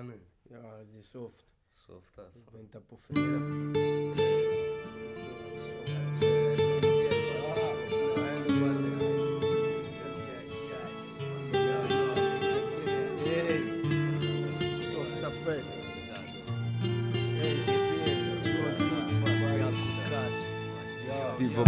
Ana. Ja, det är soft. Soft alltså. Vänta på fredag. Ti vă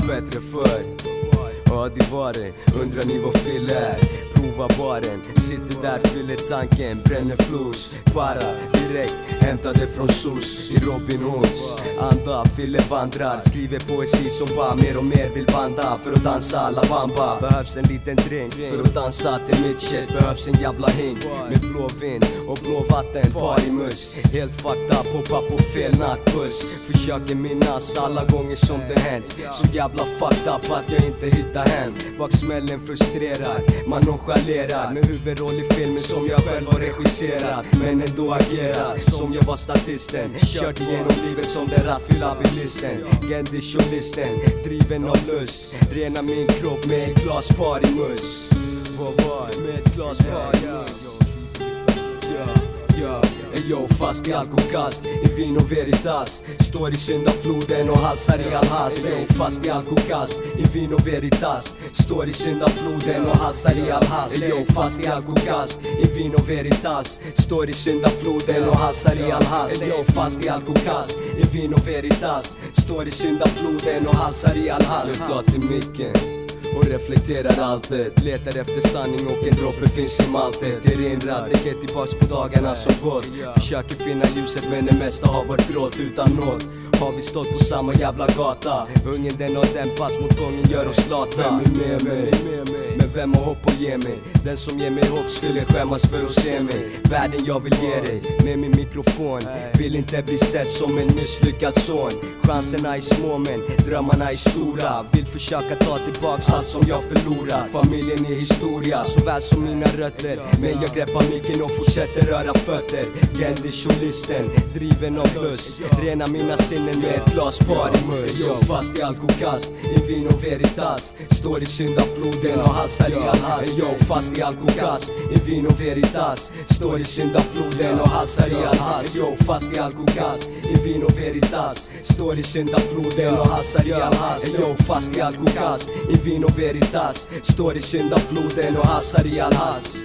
glad i bättre undrar ni vad fel är? Prova baren, sitter där, fyller tanken, bränner flus. Bara direkt, hämtade från SOS i Robin Hoods. Anda, fyller vandrar, skriver poesi som bara mer och mer vill banda. För att dansa alla bamba. Behövs en liten drink för att dansa till mitt shit. Behövs en jävla hink med blå vind och blå vatten, partymus Helt fucked up, hoppa på fel nattbuss. Försöker minnas alla gånger som det hänt. Så jävla fucked up att jag inte hittar hem Baksmällen frustrerar, man nonchalerar Med huvudroll i filmen som jag själv har regisserat. Men ändå agerar som jag var statisten. Kört igenom livet som den rattfylla bilisten Gendishulisten, driven av lust. Rena min kropp med ett glas parimus Vad var med ett glas parimus Ja, ja, yo, fast i alkokast, i vino veritas. Står i syndafloden och halsar i all hast Yo, fast i alkokast, i vino veritas. Står i syndafloden och halsar i all hast Yo, fast i alkokast, i vino veritas. Står i syndafloden och halsar i all hast Yo, fast i alkokast, i vino veritas. Står i syndafloden och halsar i all hast Jag tar till micken och reflekterar alltid. Letar efter sanning och en droppe finns i maltet Erinrar, tänker tillbaks på dagarna som gått Försöker finna ljuset men det mesta har varit grått utan nåd har vi stått på samma jävla gata? Hungern den har dämpats mot gången gör oss lata. Vem är med mig? Men vem har hopp att ge mig? Den som ger mig hopp skulle skämmas för att se mig. Världen jag vill ge dig med min mikrofon. Vill inte bli sett som en misslyckad son. Chanserna är små men drömmarna är stora. Vill försöka ta tillbaks allt som jag förlorat. Familjen är historia såväl som mina rötter. Men jag greppar micken och fortsätter röra fötter. Gendishulisten, driven av lust. Rena mina sinnen med ett glas parimus Jag fast i alkokast, i vino veritas. Står i syndafloden och halsar i all hast. Jag fast i alkokast, i vino veritas. Står i syndafloden och halsar i all hast. Jag fast i alkokast, i vino veritas. Står i syndafloden och halsar i all hast. Jag fast i alkokast, i vino veritas. Står i syndafloden och halsar i all hast